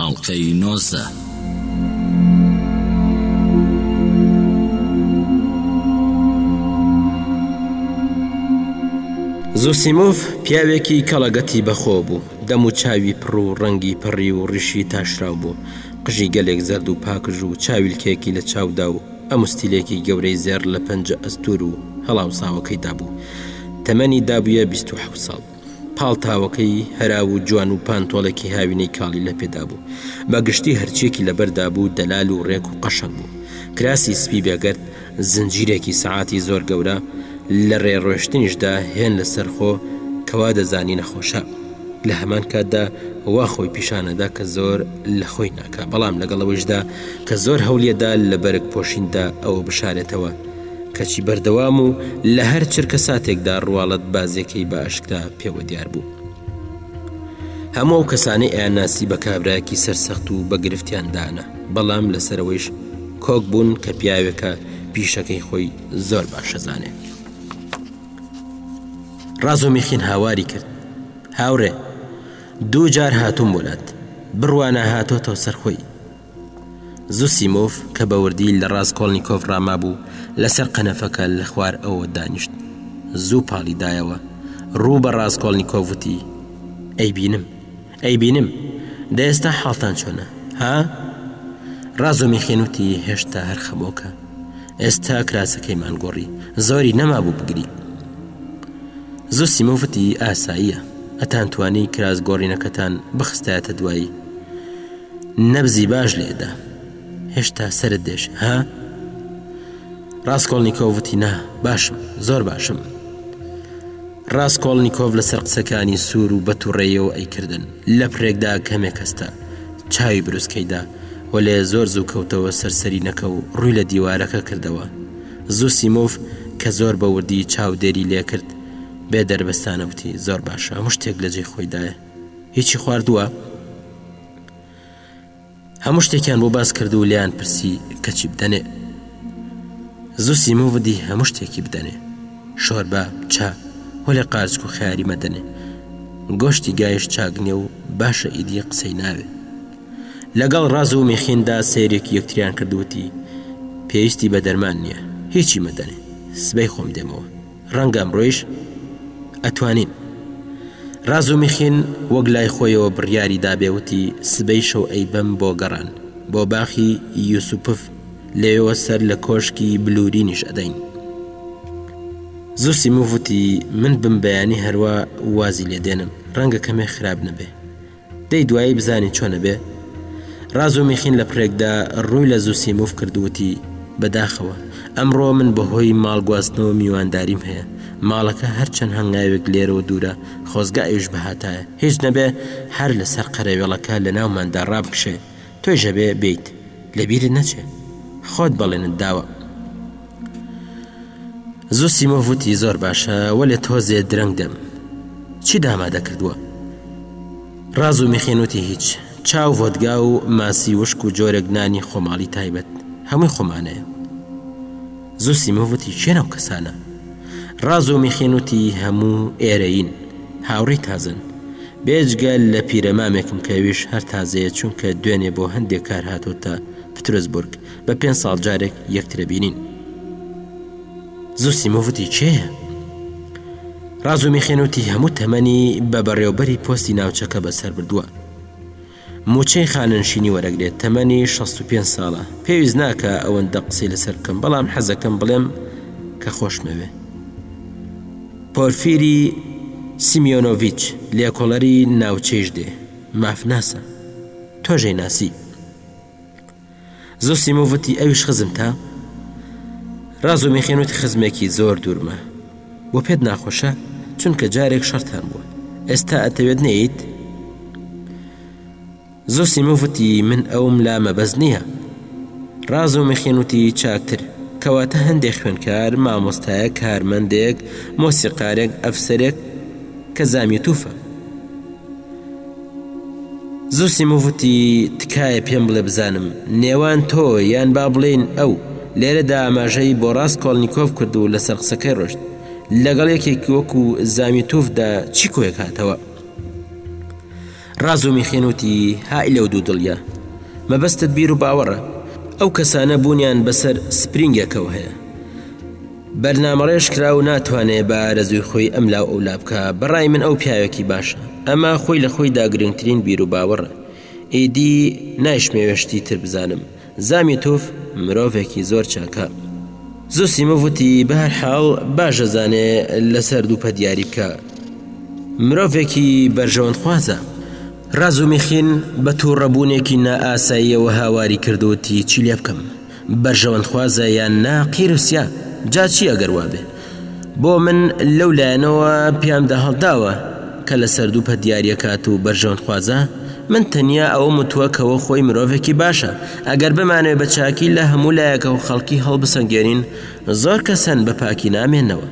ئەڵقەی نۆزدە. زوسیموف پیاوێکی کەڵەگەتی بەخۆ بوو، دەم و چاوی پڕ و ڕەنگی پەڕیو و ڕیشی تاشراو بوو، قژی گەلێک زەرد و پاکژ و چاویلکەیەکی لە چاودا و ئەموستیلێکی گەورەی زێڕ لە پەنجە ئەستوور و هەڵاوساوەکەیدا بوو، تەمەنی دابوویە بیست و حەوت ساڵ. پاڵتاوەکەی هەرا و جوان و پانتۆڵێکی هاوینەی کاڵی لە پێدا بوو. بە گشتی هەرچییەکی لە بەردا بوو دەلال و رێک و قەشەنگ بوو. کراسی سپی بێگەرد، زنجیرێکی سەعاتی زۆر گەورە، لە رێ رۆیشتنیشدا هێن لە سەر خۆ، کە وا دەزانی نەخۆشە. لە هەمان کاتدا وا خۆی پیشان ئەدا کە زۆر لە خۆی ناکا، بەڵام لەگەڵ ئەوەیشدا کە زۆر هەوڵی ئەدا لە بەرگ پۆشیندا ئەوە بشارێتەوە، کەچی بەردەوام و لە هەر چرکەساتێکدا ڕواڵەت بازێکەی بە ئەشکرا پێوە دیار بوو. هەموو ئەو کەسانی ئەیانناسی بە کابراایەکی سەرسەخت و بە گرفتیان دانا بەڵام لەسەرەوەیش کۆک بوون کە پیاوێکە پیشەکەی خۆی زۆر باشەزانێ ڕازۆ میخین هاواری کرد هاوڕێ دوو جار هاتووم وەلات بڕوانە هاتۆتەوە سەرخۆی زوسیمۆڤ کە بە وردی لە ڕاسکۆڵنیکۆڤ ڕامابوو، لەسەر قەنەفەکە لە خوار ئەوە دانیشت. زوو پاڵی دایەوە. ڕوو بە ڕاسکۆڵنیکۆڤ وتی، ئەیبینم. ئەیبینم. دە ئێستا حاڵتان چۆنە؟ ها؟ ڕازۆمیخین وتی، هێشتا هەر خەمۆکە. ئێستا کراسەکەیمان گۆڕی. زۆری نەمابوو بگری. زوسیمۆڤ وتی، ئاساییە. ئەتانتوانی کراس گۆڕینەکەتان بخستایەتە دوایی. نەبزی باش لێدە هێشتا سەرت دێشێ ها؟ ڕاستکۆڵنیکۆڤ وتی نا باشم زۆر باشم ڕاستکۆڵنیکۆڤ لەسەر قسەکانی سوور و بەتوڕێیەوە ئەیکردن لە پرێکدا کەمێک هەستا چاوی بروسکەیدا و لێ زۆر زوو کەوتەوە سەرسەری نەکە و ڕووی لە دیوارەکە کردەوە زوو سیمۆف کە زۆر بەوردی چاودێری لێکرد بێ دەربستانە وتی زۆر باشە هەموو شتێک لە جێ خۆیدایە هیچی خواردووە؟ هەموو شتێکیان بۆ باس کرد و لیان پرسی کەچی بدەنێ زوسی مۆڤدی هەموو شتێکی بدەنێ شۆربە چا وەێ قارچک و خیاری مەدەنێ گۆشتی گایش چاگنێ و باشە ئیدی قسەی ناوێ لەگەڵ ڕاز و میخیندا سیرێکی یەکتریان کردوتی پێویستی بە دەرمان نییە هیچی مەدەنێ سبەی خۆم دێمەوە ڕەنگە ئەمڕۆیش ئەتوانین. ڕازومیخین وەک لای خۆیەوە بڕیاری دابێ وتی سبەی شەو ئەیبەم بۆ گەڕان بۆ باخی یوسوپف لەوێوە سەر لە کۆشکی بلورینیش ئەدەین. زوسیموف وتی من بم بەیانی هەروا وازی لێ دێنم ڕەنگە کەمێ خراپ نەبێ. دەی دوایی بزانی چۆن ئەبێ؟ ڕازومیخین لە پڕێکدا ڕووی لە زوسیموف کرد و وتی، بەداخەوە، ئەمڕۆ من بەهۆی ماڵ گواستنەوە میوانداریم هەیە، ماڵەکە هەرچەند هەنگاوێک لێرەوە دوورە، خۆزگە ئەویش بهاتایە، هیچ نەبێ هەر لەسەر قەرەوێڵەکە لەناوماندا ڕابکشێ، تۆیش ئەبێ بێیت لەبیرت نەچێ خۆت بەڵێنت داوە. زوسیمۆڤ وتی زۆر باشە وەلێ تۆزێ درەنگ دەم چی دامادە کردووە ڕاز و میخێنوتی هیچ چاو ڤۆدگا و ماسی وشک و جۆرێک نانی خۆماڵی تایبەت هەمووی خۆمانەیە زوسیمۆڤ وتی کێن ئەو کەسانە؟ ڕازومیخین وتی هەموو ئێرەیین، هاوڕێی تازەن. بێجگە لە پیرەمامێکم کە ئەویش هەر تازەیە چونکە دوێنێ بۆ هەندێ کار هاتۆتە پترزبورگ، بە پێنج ساڵ جارێک یەکترە بینین. زوسیمۆڤ وتی کێیە؟ ڕازومیخین وتی هەموو تەمەنی بە بەڕێوەبەری پۆستی ناوچەکە بەسەر بردووە. مووچەی خانەنشینی وەرەگرێت، تەمەنی شەست و پێنج ساڵە. پێویست ناکا ئەوەندە قسەی لەسەر بکەم، بەڵام حەزەکەم بڵێم کە خۆشمەوێ. پۆرفیری سیمیۆنۆڤیچ، لێکۆڵەری ناوچەی ژدێ، مافناسە. تۆش ئەیناسی. زوسیموف وتی، ئەویش خزمتە؟ رازومیخین وتی، خزمێکی زۆر دوورمە. بۆ پێت ناخۆشە؟ چونکە جارێک شەڕتان بووە. ئێستا ئەتەوێت نێیت؟ زوسیموف وتی، من ئەوم لا مەبەست نییە. رازومیخین وتی، چاکتر. کەواتە هەندێک خوێندکار، مامۆستایەک، کارمەندێک، مۆسیقارێک، ئەفسەرێک، کە زامیتوفە. زوسیموڤ وتی، تکایە پێم بڵێ بزانم، نێوان تۆ، یان با بڵێین ئەو، لێرەدا ئاماژەی بۆ ڕاسکۆڵنیکۆڤ کرد و لەسەر قسەکەی ڕۆیشت، لەگەڵ یەکێکی وەکوو زامیتوفدا چی کۆیەک هاتەوە؟ ڕازومیخین وتی، های لەو دوودڵییە! مەبەستت بیروباوەڕە؟ ئەو کەسانە بوونیان بەسەر سپرینگێکەوە هەیە. بەرنامەڕێژ کرا و ناتوانێ بە ئارەزووی خۆی ئەم لاو ئەو لا بکا بە ڕای من ئەو پیاوێکی باشە ئەمە خۆی لە خۆی دا گرنگترین بیر و باوەڕە ئیدی نایشمەوێ شتی تر بزانم زامی توف مرۆڤێکی زۆر چاکە زوسیمۆڤ وتی بە هەر حاڵ باش ئەزانێ لەسەر دووپە دیاری بکە مرۆڤێکی بەرژەوەندخوازە ڕاز و میخین بە تووڕەبوونێکی نائاساییەوە هاواری کردووتی چی لێ بکەم بەرژەوەندخوازە یان نا قیرسیە جا چی ئەگەر وابێ بۆ من لەو لایەنەوە پیام داهەڵداوە کە لە سەردووپە دیاریەکات و بەرژەوەندخوازە من تەنیا ئەوە متووە کەەوە خۆی مرۆڤێکی باشە ئەگەر بمانەوێ بە چاکی لە هەموو لایەکە و خەڵکی هەڵبسەنگێنین زۆر کەسەن بە پاکی نامێنەوە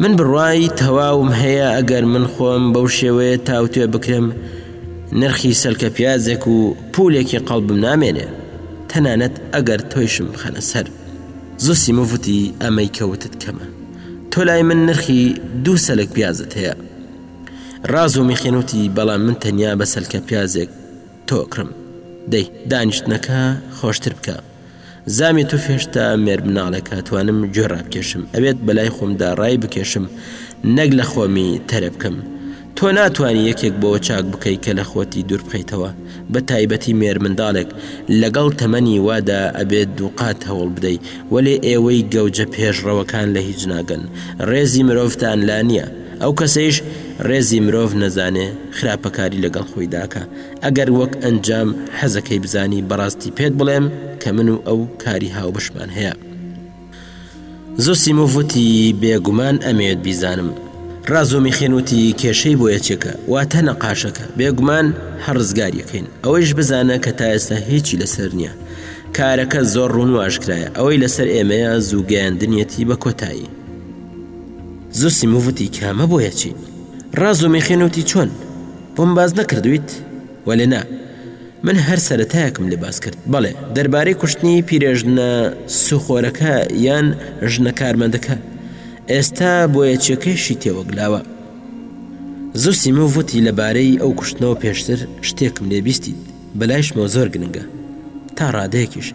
من بڕوای تەواوم هەیە ئەگەر من خۆم بەو شێوەیە تاوتێ بکرێم نرخی سەلکە پیازێک و پولێکی قەڵبم نامێنێ تەنانەت ئەگەر تۆیشم بخەنە سەر زوسیمە وتی ئەمەی کەوتت کەمە تۆ لای من نرخی دوو سەلک پیازت هەیە ڕاز و میخێنوتی بەڵام من تەنیا بە سەلکە پیازێک تۆکڕم دەی دانیشتنەکە خۆشتر بکە زامی تف هێشتا مێر مناڵێکە توانم گوێ ڕابکێشم ئەوێت بەلای خۆمدا ڕای بکێشم نەک لە خۆمی تەرە بکەم تۆ ناتوانانی یەکێک بۆ چاک بکەیت کە لە خۆتی دوور بخەیتەوە بە تایبەتی مێر منداڵێک لەگەڵ تەمەنی وادا ئەبێت دووقات هەوڵ بدەیت وەلێ ئێوەی گەوجە پێشڕەوەکان لە هیچ ناگەن ڕێزی مرۆڤتان لا نییە ئەو کەسەیش ڕێزی مرۆڤ نەزانێ خراپەکاری لەگەڵ خۆی داکە ئەگەر وەک ئەنجام حەزەکەی بزانی بەڕاستی پێت بڵێم کە من و ئەو کاری هاوبەشمان هەیە زوسیمۆڤ وتی بێگومان ئەمەوێت بیزانم ڕاز و میخێن وتی کێشەی بۆ یەکێکە واتە نەقاشەکە بێگومان هەڕزگاریەکەین ئەوەیش بزانە کە تا ئێستا هیچی لەسەر نییە کارەکە زۆر ڕوون و ئاشکرایە ئەوەی لەسەر ئێمەیە زووگەیاندنیەتی بە کۆتایی زوسی مووتی کامە بۆیەچی ڕاز و میخێنوتی چۆن بۆم باس نەکردویت؟ وەلێ نا. من هەر سەرەتایەکم لێ باس کرد. بەڵێ، دەربارەی کوشتنی پیرێژنە سوخۆرەکە یان ژنە کارمەندەکە. ئێستا بۆیەچیەکەیشی تێوەگلاوە. زوسیموڤ وتی لەبارەی ئەو کوشتنەوە پێشتر شتێکم لێ بیستیت بەلایشمەوە زۆر گرنگە. تا ڕادەیەکیش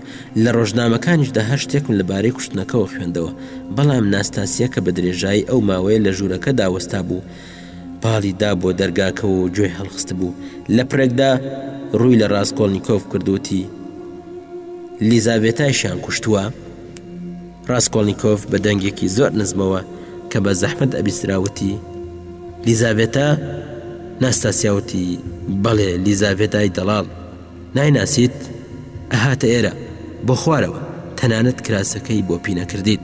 لە ڕۆژنامەکانیشدا هەر شتێکم لەبارەی کوشتنەکەوە خوێندەوە، بەڵام ناستاسیە کە بەدرێژایی ئەو ماوەیە لە ژورەکەدا وەستابوو، پاڵی دابووە دەرگاکەوە و گوێی هەڵخستبوو. لە پرێکدا ڕووی لە ڕاسکۆڵنیکۆف کرد و وتی، لیزاڤێتایشیان کوشتووە؟ ڕاسکۆڵنیکۆف بە دەنگێکی زۆر نزمەوە کە بە زەحمەت ئەبیسترا وتی، لیزاڤێتا؟ ناستاسیا وتی، بەڵێ، لیزاڤێتای دەڵاڵ. نایناسیت ئەهاتە ئێرە بۆ خوارەوە تەنانەت کراسەکەی بۆ پینەکردیت.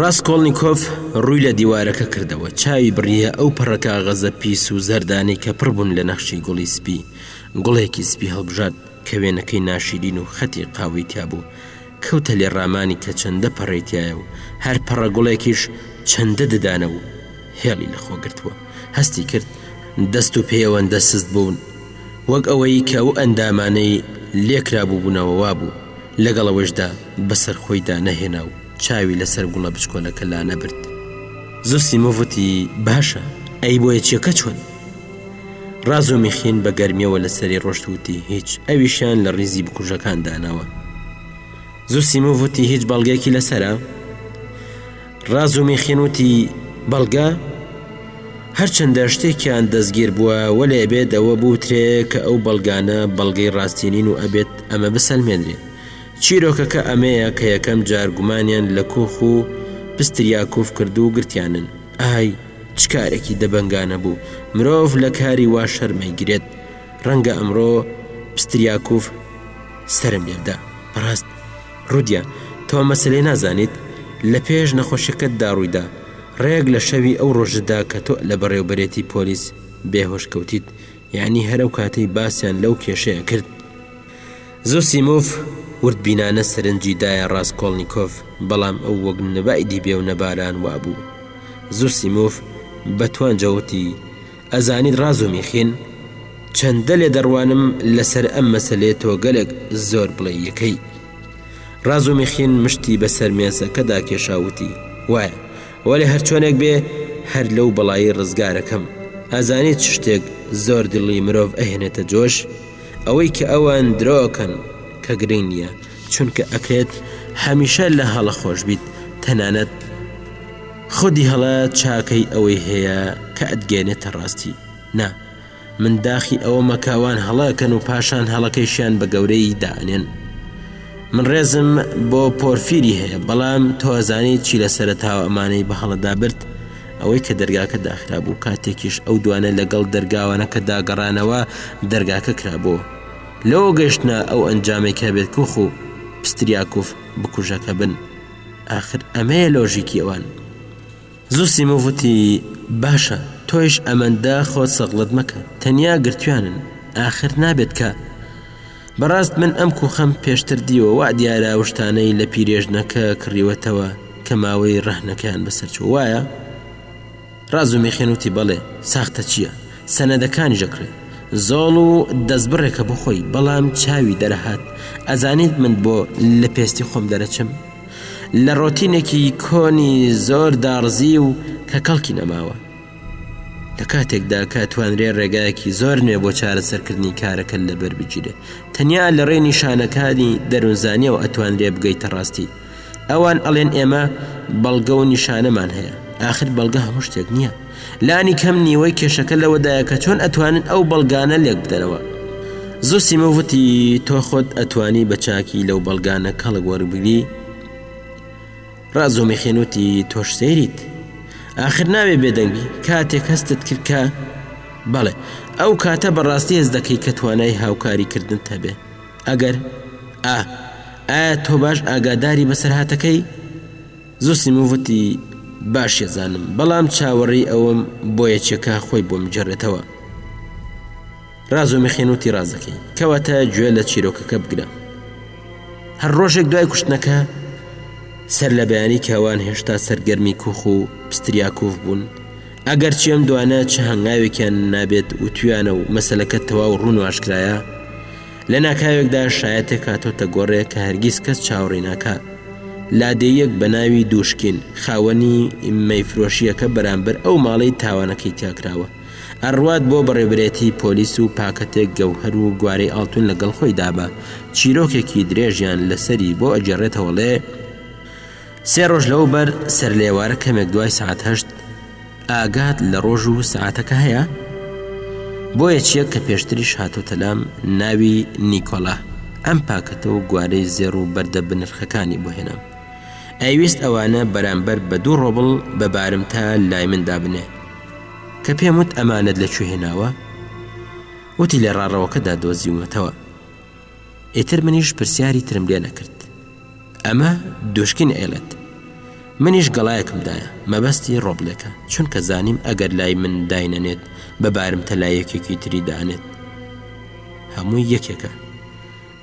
ڕاسکۆڵنیکۆف ڕووی لە دیوارەکە کردەوە چاوی بڕیە ئەو پەڕە کاغەزە پیس و زەردانی کە پڕبوون لە نەخشی گوڵی سپی گوڵێکی سپی هەڵبژات کە وێنەکەی ناشیرین و خەتی قاوەی تیابوو کەوتە لێ ڕامانی کە چەندە پەڕێتیایە و هەر پەڕە گوڵێکیش چەندە ددانە و هێڵی لە خۆ گرتووە هەستی کرد دەست و پێی ئەوەندە سست بوون وەک ئەوەی کە ئەو ئەندامانەی لێ کرابوو بوونەوە وا بوو لەگەڵ ئەوەیشدا بە سەر خۆیدا نەهێنا و چاوی لە سەر گوڵە بچکۆلەکە لا نەبرد زوسیمۆڤ وتی باشە ئەی بۆیە چیەکە چۆن؟ ڕازۆمیخین بە گەرمیەوە لە سەری ڕۆشت وتی هیچ ئەویشیان لە ڕیزی بکوژەکان داناوە زوسیمۆڤ وتی هیچ بەڵگەیەکی لەسەرە؟ رازومیخین وتی، بەڵگە؟ هەرچەندە شتێکیان دەستگیر بووە، وەلێ ئەبێت ئەوە بوترێ کە ئەو بەڵگانە بەڵگەی راستی نین و ئەبێت ئەمە بسەلمێنرێ. چیرۆکەکە ئەمەیە کە یەکەم جار گومانیان لە کوخ و پستریاکوف کرد و گرتیانن. ئای، چ کارێکی دەبەنگانە بوو! مرۆڤ لە کاری وا شەرم ئەیگرێت. رەنگە ئەمڕۆ پستریاکوف سەرم لێ بدا. بەڕاست. رودیا، تۆ ئەم مەسەلەیە نازانیت؟ لە پێش نەخۆشیەکەت دا روویدا، رێک لە شەوی ئەو رۆژەدا کە تۆ لە بەڕێوبەرێتی پۆلیس بێهۆش کەوتیت، یانی هەر ئەو کاتەی باسیان لەو کێشەیە کرد. زۆسیمۆڤ وردبینانە سەرنجی دایە راسکۆڵنیکۆف، بەڵام ئەو وەک نەبای دیبێ و نەباران وابوو. زۆسیمۆڤ بە توانجەوە وتی، ئەزانیت ڕازومیخین چەندە لێ دەڕوانم لەسەر ئەم مەسەلێ تۆ گەلێک زۆر بڵێ یەکەی ڕازومیخین مشتی بەسەر مێزەکەدا کێشاوتی وایە وەێ هەرچۆنێک بێ هەر لەو بەڵایی ڕزگارەکەم ئازانی چ شتێک زۆر دڵی مرۆڤ ئەهێنێتە جۆش ئەوەی کە ئەوان درۆکەن کە گرنگ نییە چونکە ئەکرێت هەمیشە لە هەڵە خۆش بیت تەنانەت خودی هەڵە چاکەی ئەوەی هەیە کە ئەتگەیەنێتە ڕاستی. نا، من داخی ئەوەمە کە ئەوان هەڵە ئەکەن و پاشان هەڵەکەیشیان بە گەورەیی دائەنێن. من ڕێزم بۆ پۆرفیری هەیە، بەڵام تۆ ئەزانیت چی لە سەرەتاوە ئەمانەی بە هەڵەدا برد؟ ئەوەی کە دەرگاکە داخرابوو، کاتێکیش ئەو دوانە لەگەڵ دەرگاوانەکەدا گەڕانەوە، دەرگاکە کرابۆوە. لەوە گەشتنە ئەو ئەنجامەی کە بێتکوخ و پستریاکوف بکوژەکە بن. ئاخر ئەمەیە لۆژیکی ئەوان. زوسیموف وتی، باشە، تۆیش ئەمەندە خۆت سەغڵەت مەکە، تەنیا گرتویانن، ئاخر نابێت کە. بەڕاست من ئەم کوخەم پێشتر دیوە وا دیارە ئەو شتانەی لە پیرێژنەکە کڕیوەتەوە کە ماوەی ڕەهنەکەیان بەسەرچووە وایە؟ ڕازو میخێن وتی بەڵێ ساختە چییە سەنەدەکانیش ئەکڕێ زۆڵ و دەستبڕێکە بۆ خۆی بەڵام چاوی دەرەهات ئەزانیت من بۆ لە پێستی خۆم دەرەچم لە ڕۆتینێکی کۆنی زۆر داڕزی و کە کەڵکی نەماوە لە کاتێکدا کە توانرێ ڕێگایەکی زۆر نوێ بۆ چارەسەرکردنی کارەکە لەبەر بگیرێت تەنیا لە ڕێ نیشانەکانی دەروونزانیەوە ئەتوانرێ بگەیتە ڕاستی ئەوان ئەڵێن ئێمە بەڵگە و نیشانەمان هەیە ئاخر بەڵگە هەموو شتێک نییە لانی کەم نیوەی کێشەکە لەوەدایە کە چۆن ئەتوانن ئەو بەڵگانە لێک بدەرەوە زوسی مەوتی تۆ خۆت ئەتوانی بە چاکی لەو بەڵگانە کەڵک وەربگری ڕازۆمی خێنوتی تۆش سەیریت آخر ناوێ بێدەنگی کاتێک هەستت کرد کە بەڵێ ئەو کاتە بەڕاستی هێز دەکەی کە توانای هاوکاری کردن هەبێ ئەگەر، ئا، ئایا تۆ باش ئاگاداری بەسەرهاتەکەی؟ زوسیموف وتی، باش یەزانم، بەڵام چاوەڕێی ئەوەم بۆ یەکێکە خۆی بۆم بجەڕێتەوە. ڕازومیخین وتی، ڕاست دەکەی، کەواتە گوێ لە چیرۆکەکە بگرە. هەر ڕۆژێک دوای کوشتنەکە، سەرلەبەیانی کاوان هێشتا سەرگەرمی کوخ و پستریاکوف بوون، ئەگەرچی ئەم دوانە چ هەنگاوێکیان نابێت وتویانە و مەسلەکە تەواو ڕوون و ئاشکرایە لە ناکاوێکدا شایەتێک هاتۆتە گۆڕێ کە هەرگیز کەس چاوەڕی ناکات لادێیەک بە ناوی دووشکین خاوەنی مەیفرۆشیەکە بەرامبەر ئەو ماڵی تاوانەکەی تیاکراوە ئەڕوات بۆ بەڕێبرێتی پۆلیس و پاکەتێک گەوهر و گوارەی ئاڵتون لەگەڵ خۆی دابە چیرۆکێکی درێژیان لەسەری بۆ ئەگەڕێتەوەڵێ سێ ڕۆژ لەوە بەر سەر لە ئێوارە کەمێک دوای سەعات هەشت ئاگات لە ڕۆژ و سەعاتەکە هەیە؟ بۆ یەکێک کە پێشتریش هاتۆتە لام ناوی نیکۆلا ئەم پاکەتە و گوارەی زێڕ و بەردە بنرخەکانی بۆ هێنام ئەیویست ئەوانە بەرامبەر بە دوو ڕۆبڵ بە بارم تا لای من دابنێ کە پێم وت ئەمانەت لەکوێ هێناوە وتی لە ڕاڕەوەکەدا دۆزیومەتەوە ئیتر منیش پرسیاری ترم لێ نەکرد ئەمە دوشکین ئێلت منیش گەڵایەکمدایە مەبەستی ڕۆبلێکە چونکە زانیم ئەگەر لای من داینەنێت بە بارمتە لای یەکێکی تری دانێت هەمووی یەکێکە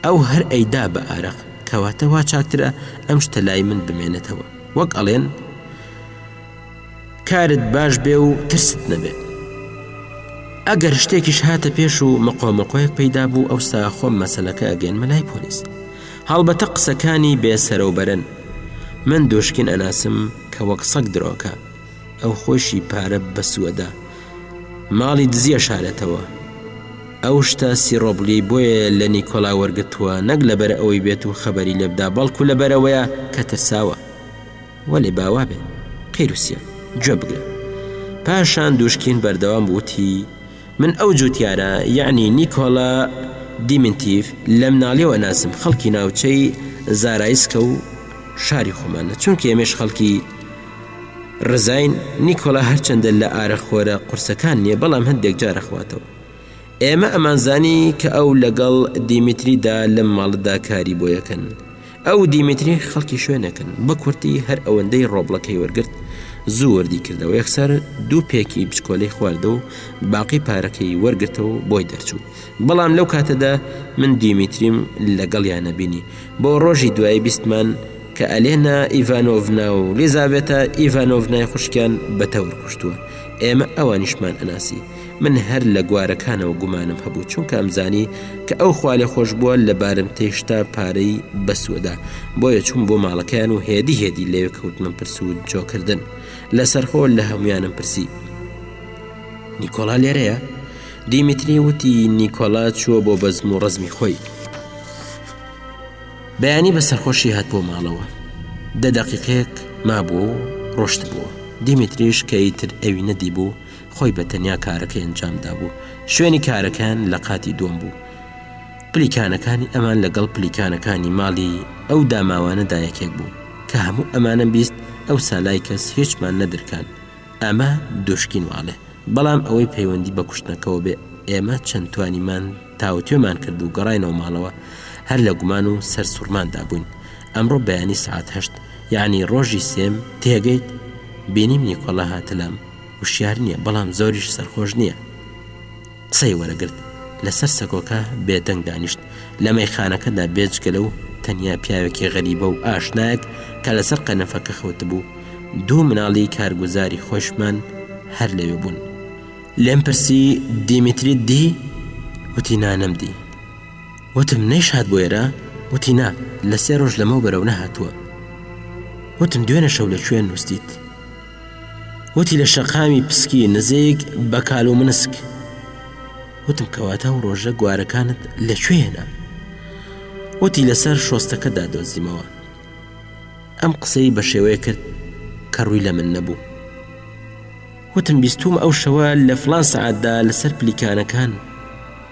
ئەو هەر ئەیدا بە ئارەق کەواتەوا چاکترە ئەم شتە لای من بمێنێتەوە وەک ئەڵێن کارت باش بێ و ترست نەبێت ئەگەر شتێکیش هاتە پێش و مقۆمەقۆیەک پەیدا بوو ئەو ساخۆم مەسلەکە ئەگەنمە لای پۆلیس هەڵبەتە قسەکانی بێسەرەوبەرن من دۆشکین ئەناسم کە وەک سەگ درۆکە ئەو خۆشی پارە بەسووەدا ماڵی دزیە شارێتەوە ئەو شتە سیڕۆبلی بۆیە لە نیکۆلا وەرگتووە نەک لەبەر ئەوەی بێت و خەبەری لێبدا بەڵکو لەبەرەوەیە کە ترساوە وەلێ با وابێ قەیروسیان گوێ بگرە پاشان دووشکین بەردەوام وتی من ئەو جوتیارە یعنی نیکۆڵە دیمنتیف لە مناڵیەوە ناسم خەڵکی ناوچەی زارایسکە و شاری خۆمانە چونکە ئێمەش خەڵکی ڕزین نیکۆلا هەرچەندە لە ئارەخۆرە قورسەکان نییە بەڵام هەندێک جارەخواتەوە ئێمە ئەمانزانی کە ئەو لەگەڵ دیمیتریدا لەم ماڵدا کاری بۆ یەکەن ئەو دیمیتری خەڵکی شوێنەکەن بە کورتی هەر ئەوەندەی ڕۆبڵەکەی وەرگرت زوو وەردی کردەوە یەکسەر دوو پێکی بچکۆلەی خواردە و باقی پارەکەی وەرگتەوە بۆی دەرچوو بەڵام لەو کاتەدا من دیمیتریم لەگەڵیانە بینی بۆ ڕۆژی دوای بیستمان کە ئەلێنا ئیڤانۆڤنا و لیزاابێتە ئیڤانۆڤنای خوشکیان بە تەور کوشتووە ئێمە ئەوانیشمان ئەناسی من هەر لە گوارەکانەوە گومانم هەبوو چونکە ئەمزانی کە ئەو خوالێخۆشبووە لە بارمتەیشتا پارەی بە سوەدا بۆیە چووم بۆ ماڵەکەیان و هێدی هێدی لەوێ کەوتمم پرس و جۆکردن لە سەرخۆ لە هەمویانم پرسی نیکۆلا لێرەیە دیمیتری وتی نیکۆلا چووە بۆ بەزم و ڕزمی خۆی بەیانی بە سەرخۆشی هات بۆ ماڵەوە دە دەقیقێک مابوو و ڕۆشت بووە دیمیتریش کە ئیتر ئەوی نەدی بوو خۆی بە تەنیا کارەکەی ئەنجام دابوو. شوێنی کارەکەیان لە قاتی دووەم بوو. پلیکانەکانی ئەمان لەگەڵ پلیکانەکانی ماڵی ئەو داماوانەدا یەکێک بوو. کە هەموو ئەمانەم بیست، ئەوسا لای کەس هیچمان نەدرکان. ئەمە دوشکین واڵێ. بەڵام ئەوەی پەیوەندی بە کوشتنەکەوە بێ، ئێمە چەند توانیمان تاوتوێمان کرد و گەڕاینەوە ماڵەوە. هەر لە گومان و سەرسوڕماندا بووین. ئەمڕۆ بەیانی سەعات هەشت، یەعنی ڕۆژی سێم، تێگەیت؟ بینیم نیکۆلا هاتە لام. وشیار نییە بەڵام زۆریش سەرخۆش نییە قسەی وەرەگرت لەسەر سەکۆکە بێدەنگ دانیشت لە مەیخانەکەدا بێجگەلە و تەنیا پیاوێکی غەریبە و ئاشنایەک کە لەسەر قەنەفەکە خەوتبوو دوو مناڵی کارگوزاری خۆشمان هەر لەوێ بوون لێم پرسی دیمیتری دی وتی نانم دی وتم نەیش هاات بۆ ئێرە وتی نا لە سێ ڕۆژ لەمەو بەرەو نەهاتووە وتم دوێنە شەو لە کوێن نووسیت وتی لە شەقامی پسکی نزیک بە کال و منسک وتم کەواتە و ڕۆژە گوارەکانت لە کوێنە وتی لەسەر شۆستەکەدا دۆزیمەوە ئەم قسەی بە شێوەیە کرد کە ڕووی لە من نەبوو وتم بیستوم ئەو شەوە لە فلان سعاتدا لەسەر پلیکانەکان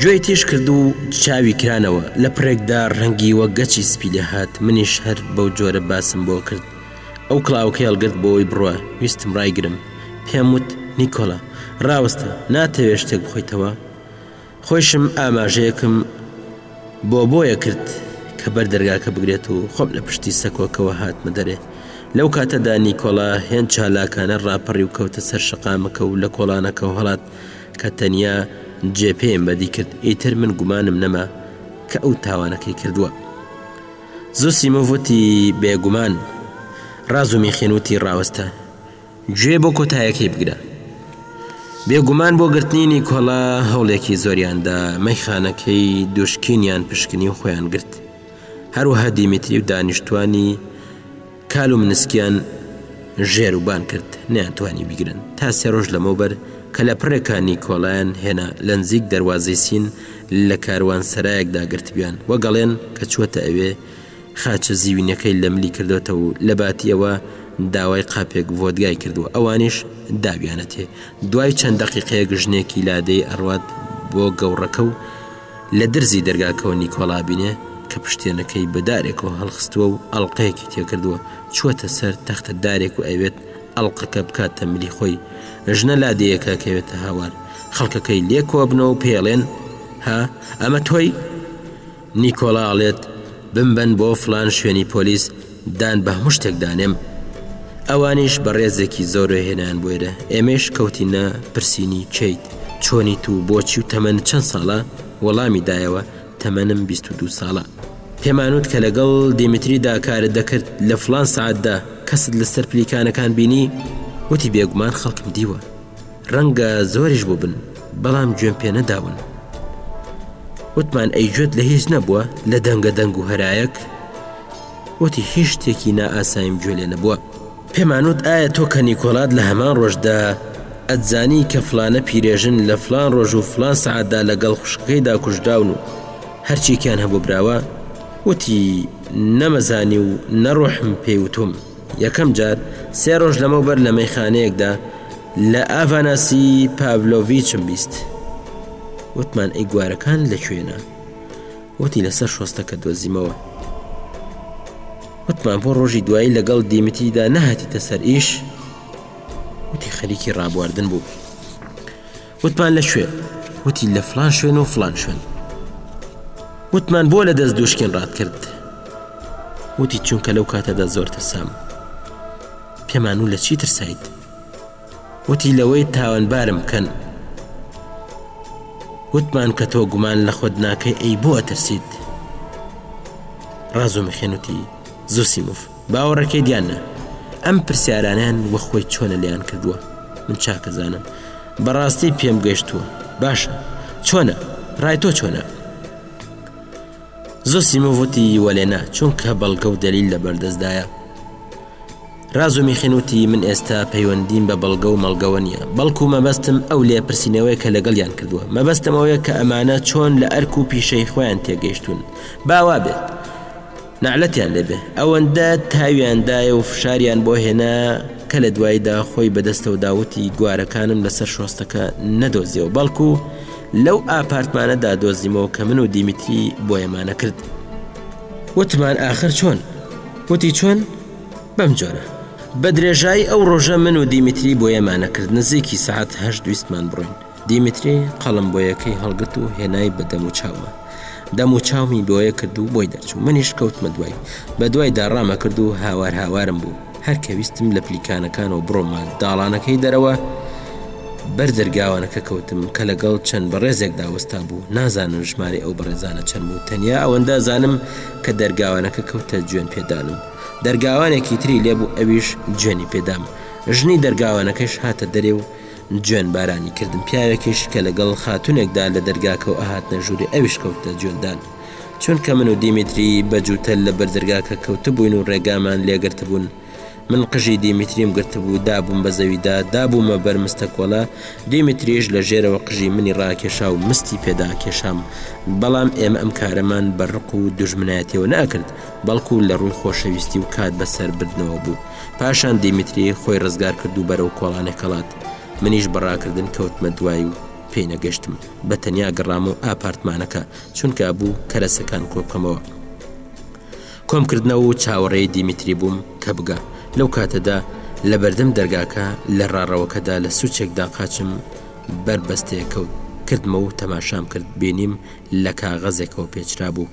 گوێی تیژ کرد و چاوی کرانەوە لە پرێکدا ڕەنگی وە گەچی سپی لێ هات منیش هەر بەو جۆرە باسم بۆ کرد ئەو کلااوکە هەڵگرت بۆی بڕە ویستم ڕایگرم پێم وت نیکۆلا ڕاوستە ناتەوێ شتێک بخۆیتەوە خۆشم ئاماژەیەکم بۆ بۆیە کرد کە بەر دەرگاکە بگرێت و خۆم لە پشتی سەکۆکەوە هاتمە دەرێ. لەو کاتەدا نیکۆلا هێند چالاکانە ڕاپەڕی و کەوتە سەر شەقامەکە و لە کۆڵانەکەوە هەڵات کە تەنیا جێ پێیم بەدی کرد ئیتر من گومانم نەما کە ئەو تاوانەکەی کردووە. زوسیمۆڤ وتی بێگومان. ڕازومیخین وتی ڕاوەستە. گوێ بۆ کۆتایەکەی بگرە. بێگومان بۆ گرتنی نیکۆلا هەوڵێکی زۆریاندا مەیخانەکەی دوشکینیان پشکنی و خۆیان گرت هەروەها دیمیتری و دانیشتوانی کال و منسکیان ژێر و بان کرد نیانتوانی بیگرن تا سێ ڕۆژ لەمەوبەر کە لە پڕێکا نیکۆلایان هێنا لە نزیک دەواازەی سین لە کاروان سەرایەکدا گرتبیان وەگەڵێن کە چوەتە ئەوێ خاچە زیوینەکەی لە ملی کردۆتەو و لە باتیەوە داوای قاپێک ڤۆدگای کردوە ئەوانیش داویانەتێ دوای چەند دەقیقەیەک ژنێکی لادێی ئەڕوات بۆ گەوڕەکە و لە درزی دەرگاکەوە نیکۆڵ ئابینێ کە پشتێنەکەی بە دارێکەوە هەڵخستوە و ئەڵقەیەکی تێکردوە چوەتە سەر تەختە دارێک و ئەیەوێت ئەڵقەکە بکاتە ملی خۆی ژنە لادێیەکە کەوێتە هاوار خەڵکەکەی لێکۆبنەوە پێڵێن ها ئەمە تۆی نیکۆلا ئەڵێت بمبەن بۆ فڵان شوێنی پۆلیس دان بە هەموو شتێک دانێم ئەوانیش بە ڕێزێکی زۆرۆ هێنان بۆێرە ئێمەش کەوتینە پرسیینی کەیت چۆنیت و بۆچی و تەمەن چەند ساڵە وەڵامی دایەوە تەمەنم 22 ساڵە پێمانوت کە لەگەڵ دیمیتریدا کارت دەکرد لە فلان سعاتدا کەست لەسەر پلیکانەکان بینی وتی بێگومان خەڵکم دیوە ڕەنگە زۆریش بووبن بەڵام گوێم پێ نەداون وتمان ئەی گوێت لە هیچ نەبووە لە دەنگە دەنگ و هەرایەک وتی هیچ شتێکی نائاسایم گوێ لێ نەبووە پێمانوت ئایا تۆ کە نیکۆلات لە هەمان ڕۆژدا ئەتزانی کە فلانە پیرێژن لە فلان ڕۆژ و فلان سعاتدا لەگەڵ خوشکەکەی داکوژراون و هەرچیکیان هەبوو براوە وتی نەمەزانی و نەڕۆحم پێی وتوم. یەکەم جار سێ ڕۆژ لەمەوبەر لە مەیخانەیەکدا لە ئاڤاناسی پاڤلۆڤیچم بیست وتمان ئەی گوارەکان لە کوێنە وتی لەسەر شۆستەکە دۆزیمەوە وتمان بۆ ڕۆژی دوایی لەگەڵ دیمتیدا نەهاتیتە سەر ئیش وتی خەریکی ڕابواردن بوو. وتمان لە کوێ؟ وتی لە فلان شوێن و فلان شوێن. وتمان بۆ لە دەست دووشکین ڕات کرد؟ وتی چونکە لەو کاتەدا زۆر ترسام. پێمان و لە چی ترسایت؟ وتی لەوەی تاوانبارم بکەن. وتمان کە تۆ گومان لە خۆت ناکەی ئەی بۆ ئەترسیت؟ ڕازومی خێنوتی زوسیموف. باوەڕەکەیت یان نا ئەم پرسیارانیان وە خۆی چۆنە لێیان کردووە من چاکەزانم بەڕاستی پێم گەشتووە باشە چۆنە ڕای تۆ چۆنە زۆسیمۆڤوتی وەلێنا چونکە بەڵگە و دەلیل لە بەردەستدایە ڕاز و میخێنوتی من ئێستا پەیوەندیم بە بەڵگە و مەڵگەوە نییە بەڵکو مەبەستم ئەو لێ پرسیینەوەی کە لەگەڵیان کردووە مەبەستمەوەیە کە ئەمانە چۆن لە ئەرک و پیشەی خۆیان تێگەیشتون باوا بێت نەعلەتیان لێبێ ئەوەندە تاویان دایە و فشاریان بۆ هێنا کە لە دواییدا خۆی بەدەستەوە دا وتی گوارەکانم لەسەر شۆستەکە نەدۆزیەوە بەڵکو لەو ئاپارتمانەدا دۆزیمەوە کە من و دیمیتری بۆیەمانە کرد وتمان ئاخر چۆن وتی چۆن بەم جۆرە بە درێژایی ئەو ڕۆژە من و دیمیتری بۆیەمانە کرد نزیکی سعات هەشت دویستمان بڕۆین دیمتری قەڵەم بۆیەکەی هەڵگرت و هێنای بە دەم و چاومە. دەم و چاومی بۆیە کرد و بۆی دەرچوو. منیش کەوتمە دوای. بە دوایدا ڕامەکرد و هاوار هاوارم بوو. هەر کە ویستم لە پلیکانەکانەوە بڕۆمە داڵانەکەی دەرەوە، بەر دەرگاوانەکە کەوتم کە لەگەڵ چەند بەڕێزێکدا وەستابوو. نازانم ژمارەی ئەو بەڕێزانە چەند بوو، تەنیا ئەوەندە زانم کە دەرگاوانەکە کەوتە جوێن پێدانم. دەرگاوانێکی تری لێ بوو ئەویش جوێنی پێدام. ژنی دەرگاوانەکەش هاتە دەرێ و جوێن بارانی کردم پیاوێکیش کە لەگەڵ خاتونێکدا لە دەرگاکەو ئەهاتنە ژووری ئەویش کەوتە جوێندان چونکە من و دیمیتری بە جووتە لە بەردەرگاکە کەوتبووین و ڕێگامان لێگرتبوون من قژی دیمیتریم گرتبوو دابووم بە زەویدا دابوومە بەر مستەکۆڵە دیمیتریش لە ژێرەوە قژی منی ڕاکێشا و مستی پێدا کێشام بەڵام ئێمە ئەم کارەمان بە ڕق و دوژمنایەتیەوە ناکرد بەڵکو لە ڕووی خۆشەویستی و کات بەسەر بردنەوە بوو پاشان دیمیتری خۆی ڕزگار کرد و بەرەو کۆڵانێک کەڵات منیش بە ڕاکردن کەوتمە دوایی و پێی نەگەشتم بە تەنیا گەڕام و ئاپارتمانەکە چونکە بوو کەرەسەکان کۆبکەمەوە کۆمکردنەوە و چاوەڕێی دیمیتری بووم کە بگا لەو کاتەدا لە بەردەم دەرگاکە لە ڕاڕەوەکەدا لە سوچێکدا قاچم بەربەستەیە کەوت کردمە و تەماشام کرد بینیم لە کاغەزێکەوە پێچرا بوو